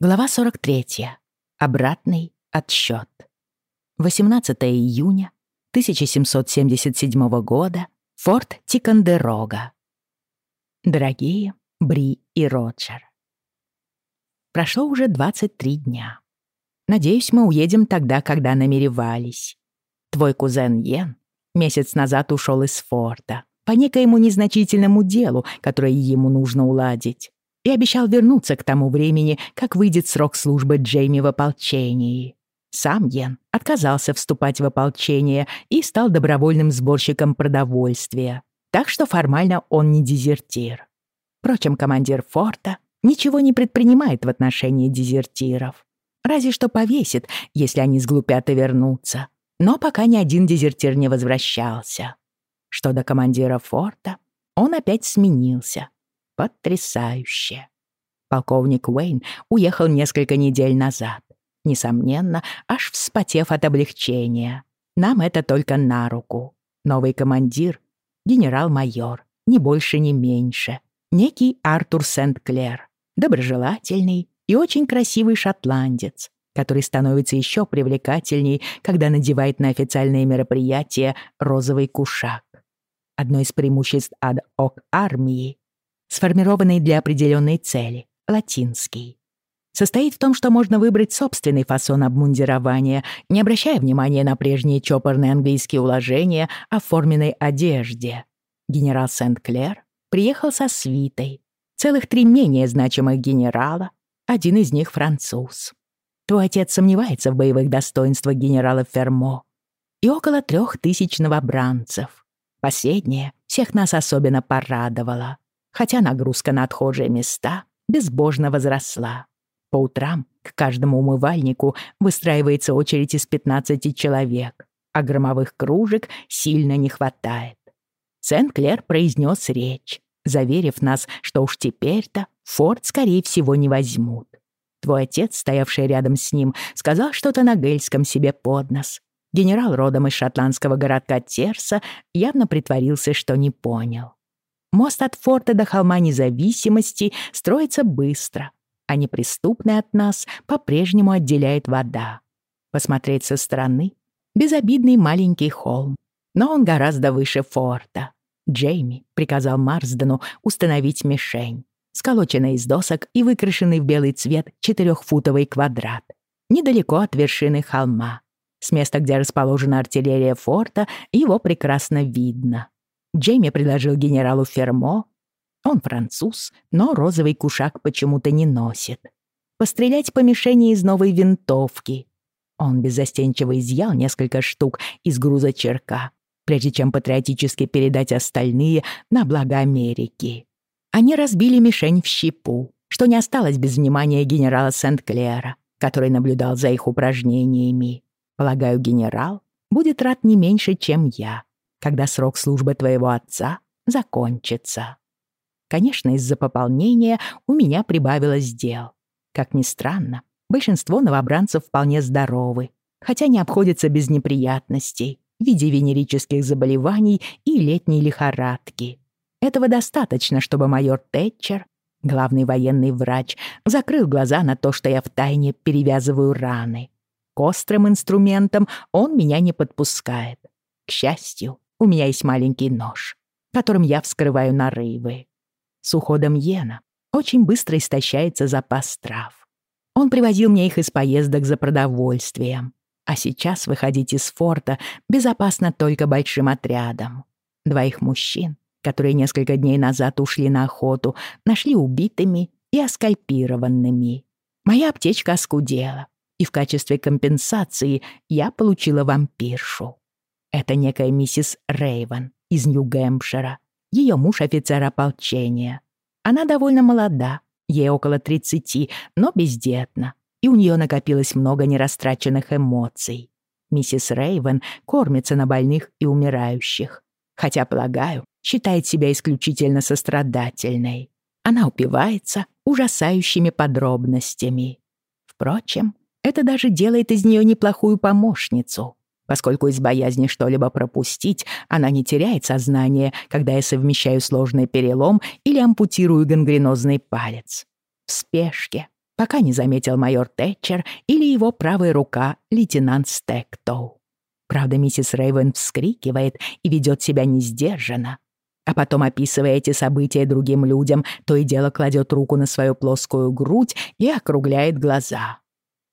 Глава 43. Обратный отсчет. 18 июня 1777 года. Форт Тикандерога. Дорогие Бри и Роджер. Прошло уже 23 дня. Надеюсь, мы уедем тогда, когда намеревались. Твой кузен Йен месяц назад ушел из форта по некоему незначительному делу, которое ему нужно уладить и обещал вернуться к тому времени, как выйдет срок службы Джейми в ополчении. Сам Йен отказался вступать в ополчение и стал добровольным сборщиком продовольствия, так что формально он не дезертир. Впрочем, командир форта ничего не предпринимает в отношении дезертиров. Разве что повесит, если они сглупят и вернутся. Но пока ни один дезертир не возвращался. Что до командира форта, он опять сменился Потрясающе. Полковник Уэйн уехал несколько недель назад. Несомненно, аж вспотев от облегчения. Нам это только на руку. Новый командир — генерал-майор, ни больше, ни меньше. Некий Артур Сент-Клер, доброжелательный и очень красивый шотландец, который становится еще привлекательней, когда надевает на официальные мероприятия розовый кушак. Одно из преимуществ ад-ок армии сформированный для определенной цели, латинский. Состоит в том, что можно выбрать собственный фасон обмундирования, не обращая внимания на прежние чопорные английские уложения о форменной одежде. Генерал Сент-Клер приехал со свитой. Целых три менее значимых генерала, один из них француз. Твой отец сомневается в боевых достоинствах генерала Фермо. И около трех тысяч новобранцев. Последнее всех нас особенно порадовало хотя нагрузка на отхожие места безбожно возросла. По утрам к каждому умывальнику выстраивается очередь из 15 человек, а громовых кружек сильно не хватает. Сент-Клер произнес речь, заверив нас, что уж теперь-то форт, скорее всего, не возьмут. Твой отец, стоявший рядом с ним, сказал что-то на гельском себе под нос. Генерал родом из шотландского городка Терса явно притворился, что не понял. Мост от форта до холма независимости строится быстро, а неприступный от нас по-прежнему отделяет вода. Посмотреть со стороны — безобидный маленький холм, но он гораздо выше форта. Джейми приказал Марсдену установить мишень, сколоченный из досок и выкрашенный в белый цвет четырехфутовый квадрат, недалеко от вершины холма. С места, где расположена артиллерия форта, его прекрасно видно. Джейми предложил генералу Фермо. Он француз, но розовый кушак почему-то не носит. Пострелять по мишени из новой винтовки. Он беззастенчиво изъял несколько штук из груза черка, прежде чем патриотически передать остальные на благо Америки. Они разбили мишень в щепу, что не осталось без внимания генерала Сент-Клера, который наблюдал за их упражнениями. Полагаю, генерал будет рад не меньше, чем я когда срок службы твоего отца закончится. Конечно, из-за пополнения у меня прибавилось дел. Как ни странно, большинство новобранцев вполне здоровы, хотя не обходятся без неприятностей в виде венерических заболеваний и летней лихорадки. Этого достаточно, чтобы майор Тэтчер, главный военный врач, закрыл глаза на то, что я втайне перевязываю раны. К острым инструментам он меня не подпускает. К счастью, у меня есть маленький нож, которым я вскрываю нарывы. С уходом Йена очень быстро истощается запас трав. Он привозил мне их из поездок за продовольствием. А сейчас выходить из форта безопасно только большим отрядом. Двоих мужчин, которые несколько дней назад ушли на охоту, нашли убитыми и оскальпированными. Моя аптечка оскудела, и в качестве компенсации я получила вампиршу. Это некая миссис Рейвен из Нью-Гэмпшира. Ее муж офицер ополчения. Она довольно молода, ей около 30, но бездетна, и у нее накопилось много нерастраченных эмоций. Миссис Рейвен кормится на больных и умирающих. Хотя, полагаю, считает себя исключительно сострадательной. Она упивается ужасающими подробностями. Впрочем, это даже делает из нее неплохую помощницу поскольку из боязни что-либо пропустить она не теряет сознание, когда я совмещаю сложный перелом или ампутирую гангренозный палец. В спешке пока не заметил майор Тэтчер или его правая рука лейтенант Стэктоу. Правда, миссис Рейвен вскрикивает и ведет себя несдержанно, а потом, описывая эти события другим людям, то и дело кладет руку на свою плоскую грудь и округляет глаза.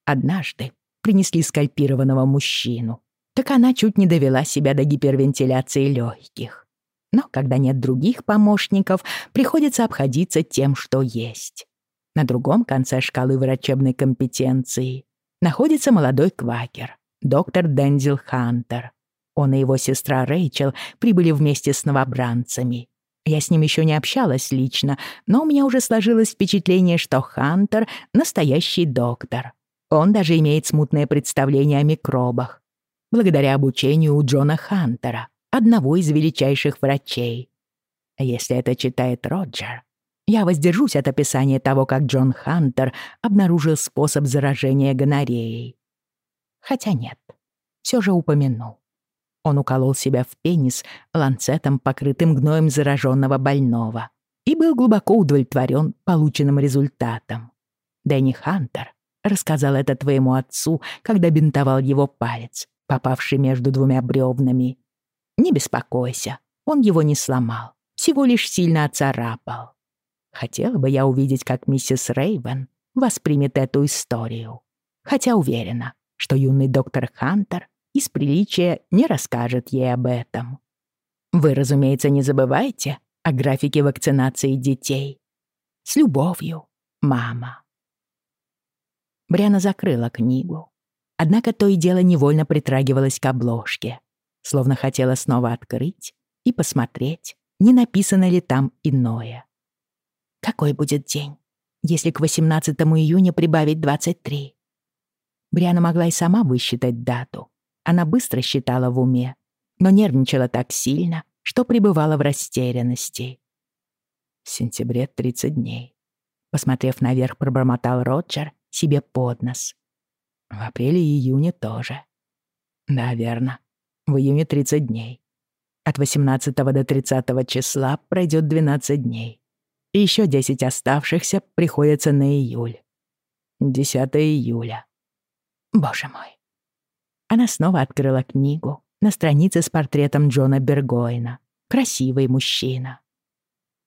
Однажды принесли скальпированного мужчину, так она чуть не довела себя до гипервентиляции легких. Но когда нет других помощников, приходится обходиться тем, что есть. На другом конце шкалы врачебной компетенции находится молодой квакер, доктор Дензил Хантер. Он и его сестра Рэйчел прибыли вместе с новобранцами. Я с ним еще не общалась лично, но у меня уже сложилось впечатление, что Хантер — настоящий доктор. Он даже имеет смутное представление о микробах. Благодаря обучению у Джона Хантера, одного из величайших врачей. Если это читает Роджер, я воздержусь от описания того, как Джон Хантер обнаружил способ заражения гонореей. Хотя нет, все же упомяну. Он уколол себя в пенис ланцетом, покрытым гноем зараженного больного, и был глубоко удовлетворен полученным результатом. Дэнни Хантер рассказал это твоему отцу, когда бинтовал его палец, попавший между двумя бревнами. Не беспокойся, он его не сломал, всего лишь сильно оцарапал. Хотела бы я увидеть, как миссис Рейвен воспримет эту историю. Хотя уверена, что юный доктор Хантер из приличия не расскажет ей об этом. Вы, разумеется, не забывайте о графике вакцинации детей. С любовью, мама. Бриана закрыла книгу. Однако то и дело невольно притрагивалась к обложке, словно хотела снова открыть и посмотреть, не написано ли там иное. Какой будет день, если к 18 июня прибавить 23? Бриана могла и сама высчитать дату, она быстро считала в уме, но нервничала так сильно, что пребывала в растерянности. В сентябре 30 дней. Посмотрев наверх, пробормотал Роджер себе под нос. В апреле и июне тоже. Да, верно. В июне 30 дней. От 18 до 30 числа пройдет 12 дней. И еще 10 оставшихся приходится на июль. 10 июля. Боже мой. Она снова открыла книгу на странице с портретом Джона Бергоина. Красивый мужчина.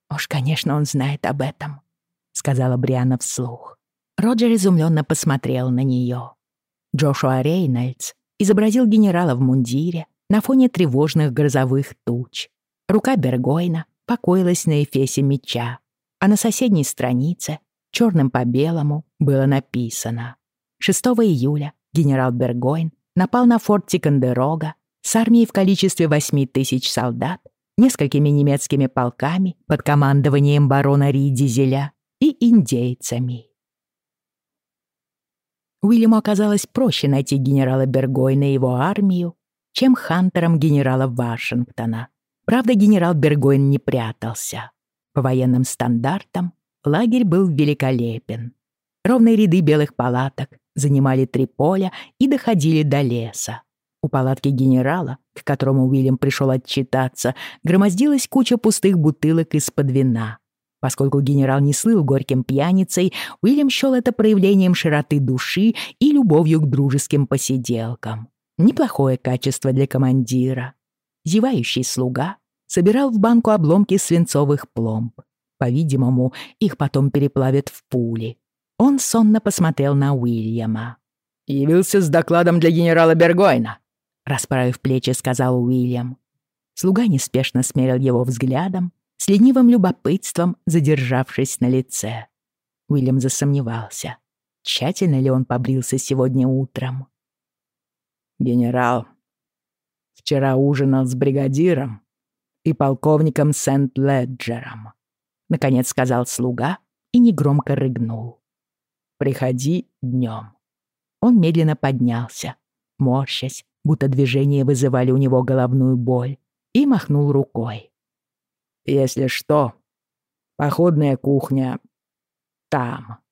«Уж, конечно, он знает об этом», — сказала Бриана вслух. Роджер изумленно посмотрел на нее. Джошуа Рейнольдс изобразил генерала в мундире на фоне тревожных грозовых туч. Рука Бергойна покоилась на эфесе меча, а на соседней странице, черным по белому, было написано 6 июля генерал Бергойн напал на форт Тикандерога с армией в количестве 8 тысяч солдат, несколькими немецкими полками под командованием барона Ридизеля и индейцами. Уильяму оказалось проще найти генерала Бергойна и его армию, чем Хантером генерала Вашингтона. Правда, генерал Бергойн не прятался. По военным стандартам лагерь был великолепен. Ровные ряды белых палаток, занимали три поля и доходили до леса. У палатки генерала, к которому Уильям пришел отчитаться, громоздилась куча пустых бутылок из-под вина. Поскольку генерал не слыл горьким пьяницей, Уильям счел это проявлением широты души и любовью к дружеским посиделкам. Неплохое качество для командира. Зевающий слуга собирал в банку обломки свинцовых пломб. По-видимому, их потом переплавят в пули. Он сонно посмотрел на Уильяма. «Явился с докладом для генерала Бергойна», — расправив плечи, сказал Уильям. Слуга неспешно смерил его взглядом, с ленивым любопытством задержавшись на лице. Уильям засомневался, тщательно ли он побрился сегодня утром. «Генерал, вчера ужинал с бригадиром и полковником Сент-Леджером», — наконец сказал слуга и негромко рыгнул. Приходи днем. Он медленно поднялся, морщась, будто движения вызывали у него головную боль, и махнул рукой. «Если что, походная кухня там».